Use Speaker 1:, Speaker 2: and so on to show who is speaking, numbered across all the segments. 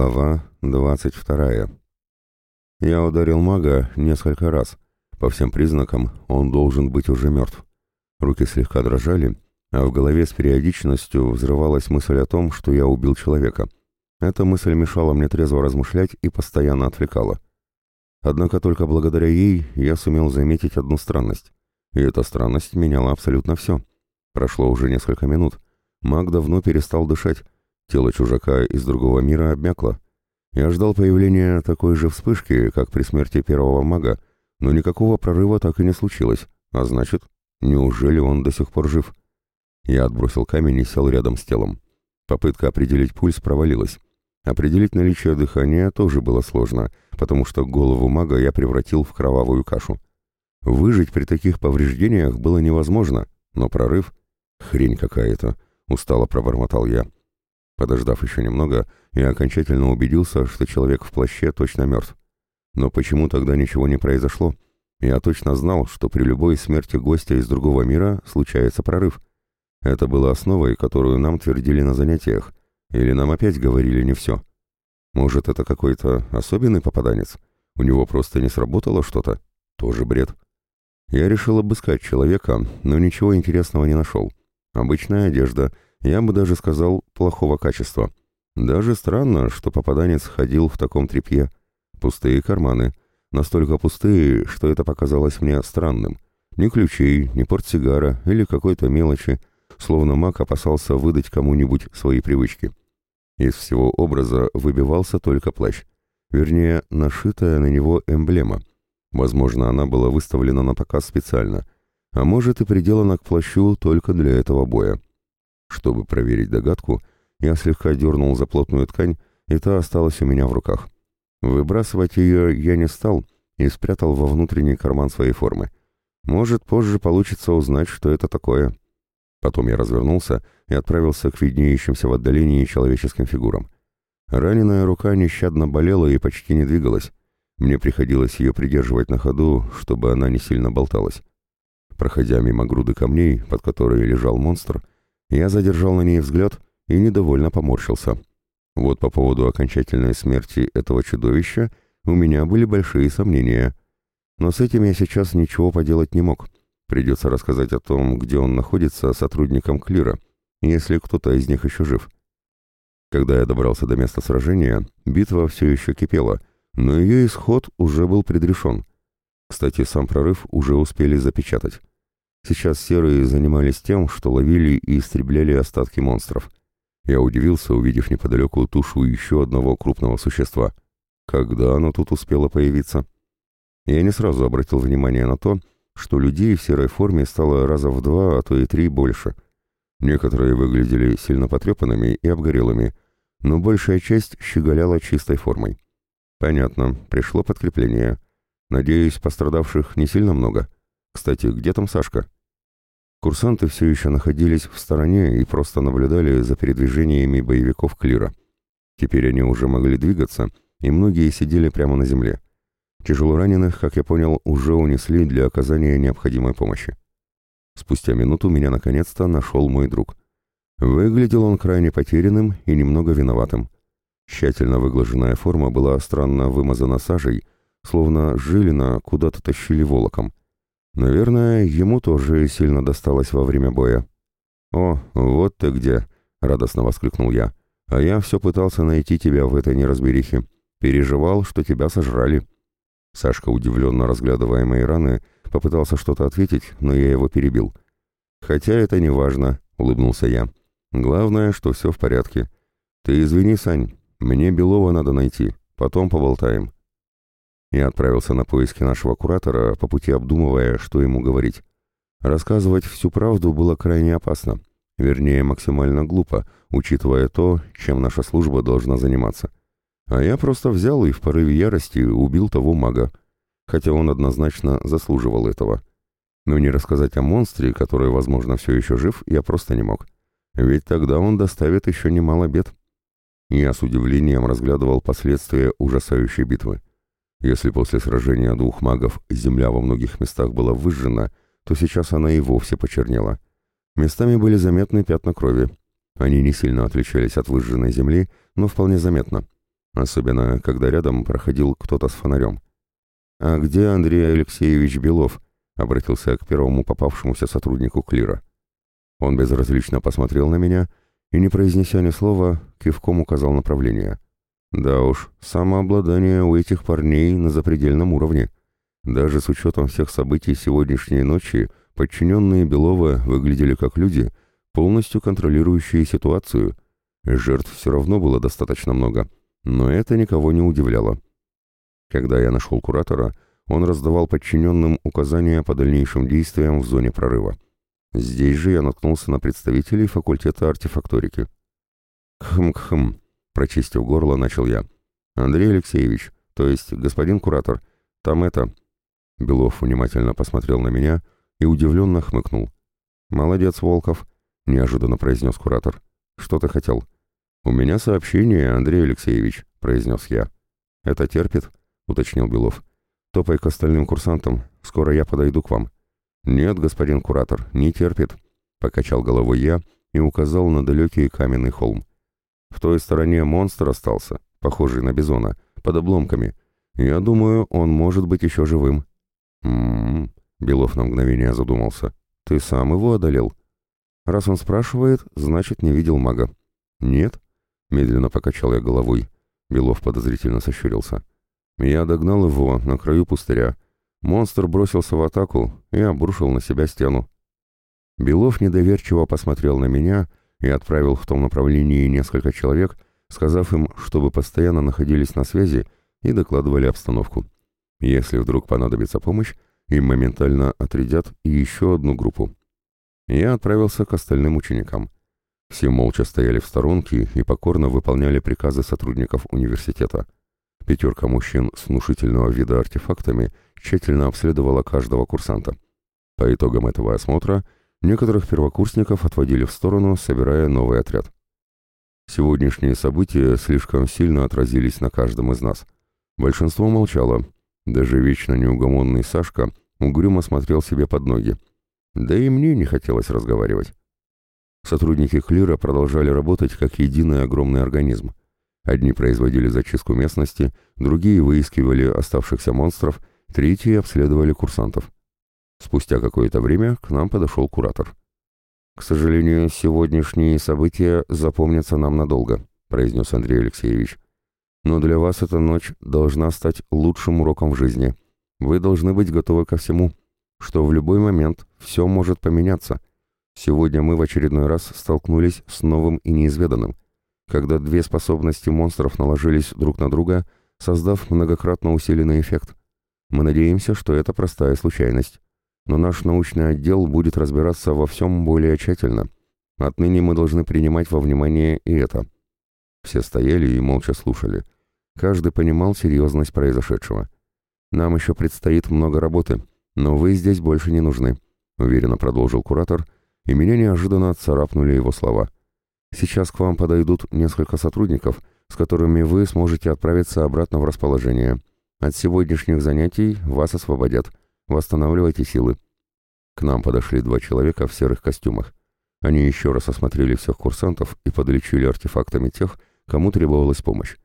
Speaker 1: Глава 22. Я ударил мага несколько раз. По всем признакам он должен быть уже мертв. Руки слегка дрожали, а в голове с периодичностью взрывалась мысль о том, что я убил человека. Эта мысль мешала мне трезво размышлять и постоянно отвлекала. Однако только благодаря ей я сумел заметить одну странность. И эта странность меняла абсолютно все. Прошло уже несколько минут. Маг давно перестал дышать, Тело чужака из другого мира обмякло. Я ждал появления такой же вспышки, как при смерти первого мага, но никакого прорыва так и не случилось. А значит, неужели он до сих пор жив? Я отбросил камень и сел рядом с телом. Попытка определить пульс провалилась. Определить наличие дыхания тоже было сложно, потому что голову мага я превратил в кровавую кашу. Выжить при таких повреждениях было невозможно, но прорыв... Хрень какая-то, устало пробормотал я. Подождав еще немного, я окончательно убедился, что человек в плаще точно мертв. Но почему тогда ничего не произошло? Я точно знал, что при любой смерти гостя из другого мира случается прорыв. Это было основой, которую нам твердили на занятиях. Или нам опять говорили не все. Может, это какой-то особенный попаданец? У него просто не сработало что-то? Тоже бред. Я решил обыскать человека, но ничего интересного не нашел. Обычная одежда — я бы даже сказал, плохого качества. Даже странно, что попаданец ходил в таком тряпье. Пустые карманы. Настолько пустые, что это показалось мне странным. Ни ключей, ни портсигара или какой-то мелочи, словно маг опасался выдать кому-нибудь свои привычки. Из всего образа выбивался только плащ. Вернее, нашитая на него эмблема. Возможно, она была выставлена на показ специально, а может и приделана к плащу только для этого боя. Чтобы проверить догадку, я слегка дернул за плотную ткань, и та осталась у меня в руках. Выбрасывать ее я не стал и спрятал во внутренний карман своей формы. Может, позже получится узнать, что это такое. Потом я развернулся и отправился к виднеющимся в отдалении человеческим фигурам. Раненая рука нещадно болела и почти не двигалась. Мне приходилось ее придерживать на ходу, чтобы она не сильно болталась. Проходя мимо груды камней, под которой лежал монстр, я задержал на ней взгляд и недовольно поморщился. Вот по поводу окончательной смерти этого чудовища у меня были большие сомнения. Но с этим я сейчас ничего поделать не мог. Придется рассказать о том, где он находится сотрудникам Клира, если кто-то из них еще жив. Когда я добрался до места сражения, битва все еще кипела, но ее исход уже был предрешен. Кстати, сам прорыв уже успели запечатать. Сейчас серые занимались тем, что ловили и истребляли остатки монстров. Я удивился, увидев неподалеку тушу еще одного крупного существа. Когда оно тут успело появиться? Я не сразу обратил внимание на то, что людей в серой форме стало раза в два, а то и три больше. Некоторые выглядели сильно потрепанными и обгорелыми, но большая часть щеголяла чистой формой. Понятно, пришло подкрепление. Надеюсь, пострадавших не сильно много. — кстати, где там Сашка? Курсанты все еще находились в стороне и просто наблюдали за передвижениями боевиков Клира. Теперь они уже могли двигаться, и многие сидели прямо на земле. Тяжело раненых, как я понял, уже унесли для оказания необходимой помощи. Спустя минуту меня наконец-то нашел мой друг. Выглядел он крайне потерянным и немного виноватым. Тщательно выглаженная форма была странно вымазана сажей, словно жилина куда-то тащили волоком. Наверное, ему тоже сильно досталось во время боя. «О, вот ты где!» — радостно воскликнул я. «А я все пытался найти тебя в этой неразберихе. Переживал, что тебя сожрали». Сашка, удивленно разглядывая мои раны, попытался что-то ответить, но я его перебил. «Хотя это не важно», — улыбнулся я. «Главное, что все в порядке. Ты извини, Сань, мне Белова надо найти, потом поболтаем». Я отправился на поиски нашего куратора, по пути обдумывая, что ему говорить. Рассказывать всю правду было крайне опасно. Вернее, максимально глупо, учитывая то, чем наша служба должна заниматься. А я просто взял и в порыве ярости убил того мага, хотя он однозначно заслуживал этого. Но не рассказать о монстре, который, возможно, все еще жив, я просто не мог. Ведь тогда он доставит еще немало бед. Я с удивлением разглядывал последствия ужасающей битвы. Если после сражения двух магов земля во многих местах была выжжена, то сейчас она и вовсе почернела. Местами были заметны пятна крови. Они не сильно отличались от выжженной земли, но вполне заметно. особенно когда рядом проходил кто-то с фонарем. «А где Андрей Алексеевич Белов?» — обратился к первому попавшемуся сотруднику Клира. Он безразлично посмотрел на меня и, не произнеся ни слова, кивком указал направление. Да уж, самообладание у этих парней на запредельном уровне. Даже с учетом всех событий сегодняшней ночи, подчиненные Белова выглядели как люди, полностью контролирующие ситуацию. Жертв все равно было достаточно много, но это никого не удивляло. Когда я нашел куратора, он раздавал подчиненным указания по дальнейшим действиям в зоне прорыва. Здесь же я наткнулся на представителей факультета артефакторики. «Хм-хм», — прочистив горло, начал я. «Андрей Алексеевич, то есть господин куратор, там это...» Белов внимательно посмотрел на меня и удивленно хмыкнул. «Молодец, Волков», — неожиданно произнес куратор. «Что ты хотел?» «У меня сообщение, Андрей Алексеевич», — произнес я. «Это терпит?» — уточнил Белов. «Топай к остальным курсантам, скоро я подойду к вам». «Нет, господин куратор, не терпит», — покачал головой я и указал на далекий каменный холм. «В той стороне монстр остался, похожий на бизона, под обломками. Я думаю, он может быть еще живым». «М-м-м», Белов на мгновение задумался. «Ты сам его одолел?» «Раз он спрашивает, значит, не видел мага». «Нет?» — медленно покачал я головой. Белов подозрительно сощурился. «Я догнал его на краю пустыря. Монстр бросился в атаку и обрушил на себя стену. Белов недоверчиво посмотрел на меня и отправил в том направлении несколько человек, сказав им, чтобы постоянно находились на связи и докладывали обстановку. Если вдруг понадобится помощь, им моментально отрядят еще одну группу. Я отправился к остальным ученикам. Все молча стояли в сторонке и покорно выполняли приказы сотрудников университета. Пятерка мужчин с внушительного вида артефактами тщательно обследовала каждого курсанта. По итогам этого осмотра некоторых первокурсников отводили в сторону, собирая новый отряд. Сегодняшние события слишком сильно отразились на каждом из нас. Большинство молчало. Даже вечно неугомонный Сашка угрюмо смотрел себе под ноги. Да и мне не хотелось разговаривать. Сотрудники Клира продолжали работать как единый огромный организм. Одни производили зачистку местности, другие выискивали оставшихся монстров, третьи обследовали курсантов. Спустя какое-то время к нам подошел куратор. «К сожалению, сегодняшние события запомнятся нам надолго», произнес Андрей Алексеевич. «Но для вас эта ночь должна стать лучшим уроком в жизни. Вы должны быть готовы ко всему, что в любой момент все может поменяться. Сегодня мы в очередной раз столкнулись с новым и неизведанным — когда две способности монстров наложились друг на друга, создав многократно усиленный эффект. Мы надеемся, что это простая случайность. Но наш научный отдел будет разбираться во всем более тщательно. Отныне мы должны принимать во внимание и это. Все стояли и молча слушали. Каждый понимал серьезность произошедшего. Нам еще предстоит много работы, но вы здесь больше не нужны, уверенно продолжил куратор, и меня неожиданно царапнули его слова — Сейчас к вам подойдут несколько сотрудников, с которыми вы сможете отправиться обратно в расположение. От сегодняшних занятий вас освободят. Восстанавливайте силы». К нам подошли два человека в серых костюмах. Они еще раз осмотрели всех курсантов и подлечили артефактами тех, кому требовалась помощь.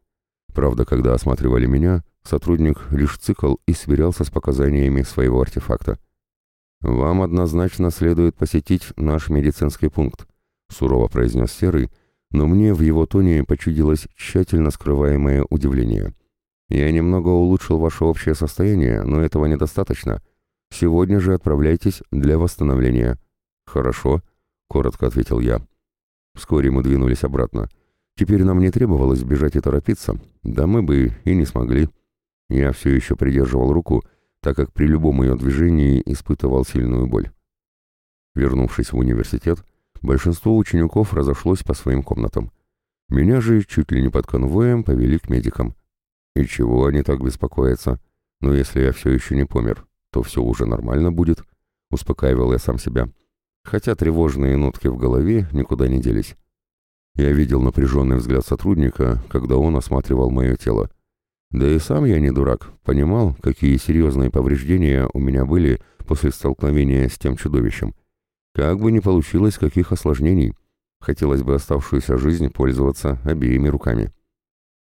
Speaker 1: Правда, когда осматривали меня, сотрудник лишь цикл и сверялся с показаниями своего артефакта. «Вам однозначно следует посетить наш медицинский пункт», — сурово произнес Серый, но мне в его тоне почудилось тщательно скрываемое удивление. «Я немного улучшил ваше общее состояние, но этого недостаточно. Сегодня же отправляйтесь для восстановления». «Хорошо», — коротко ответил я. Вскоре мы двинулись обратно. Теперь нам не требовалось бежать и торопиться, да мы бы и не смогли. Я все еще придерживал руку, так как при любом ее движении испытывал сильную боль. Вернувшись в университет, Большинство учеников разошлось по своим комнатам. Меня же чуть ли не под конвоем повели к медикам. И чего они так беспокоятся? Но если я все еще не помер, то все уже нормально будет, успокаивал я сам себя. Хотя тревожные нотки в голове никуда не делись. Я видел напряженный взгляд сотрудника, когда он осматривал мое тело. Да и сам я не дурак, понимал, какие серьезные повреждения у меня были после столкновения с тем чудовищем. Как бы ни получилось каких осложнений, хотелось бы оставшуюся жизнь пользоваться обеими руками.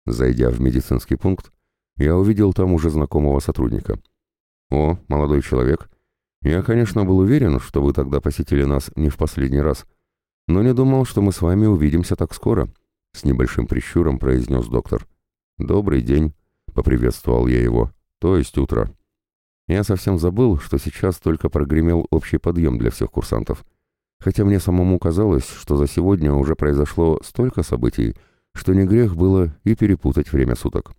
Speaker 1: Зайдя в медицинский пункт, я увидел там уже знакомого сотрудника. «О, молодой человек, я, конечно, был уверен, что вы тогда посетили нас не в последний раз, но не думал, что мы с вами увидимся так скоро», — с небольшим прищуром произнес доктор. «Добрый день», — поприветствовал я его, — «то есть утро». Я совсем забыл, что сейчас только прогремел общий подъем для всех курсантов. Хотя мне самому казалось, что за сегодня уже произошло столько событий, что не грех было и перепутать время суток.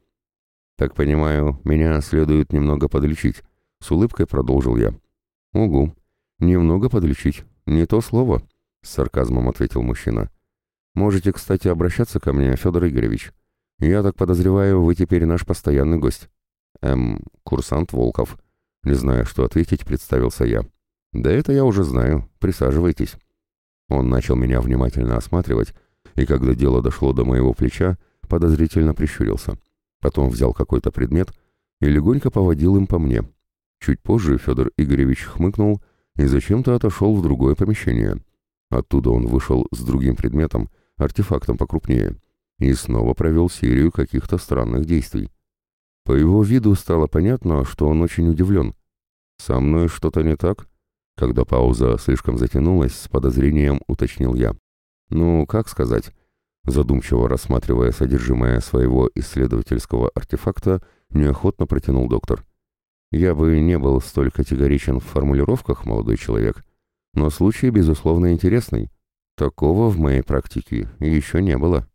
Speaker 1: «Так понимаю, меня следует немного подлечить», — с улыбкой продолжил я. «Угу. Немного подлечить. Не то слово», — с сарказмом ответил мужчина. «Можете, кстати, обращаться ко мне, Федор Игоревич. Я так подозреваю, вы теперь наш постоянный гость». «Эм, курсант Волков». Не зная, что ответить, представился я. «Да это я уже знаю. Присаживайтесь». Он начал меня внимательно осматривать, и когда дело дошло до моего плеча, подозрительно прищурился. Потом взял какой-то предмет и легонько поводил им по мне. Чуть позже Федор Игоревич хмыкнул и зачем-то отошел в другое помещение. Оттуда он вышел с другим предметом, артефактом покрупнее, и снова провел серию каких-то странных действий. По его виду стало понятно, что он очень удивлен. «Со мной что-то не так?» Когда пауза слишком затянулась, с подозрением уточнил я. «Ну, как сказать?» Задумчиво рассматривая содержимое своего исследовательского артефакта, неохотно протянул доктор. «Я бы не был столь категоричен в формулировках, молодой человек, но случай, безусловно, интересный. Такого в моей практике еще не было».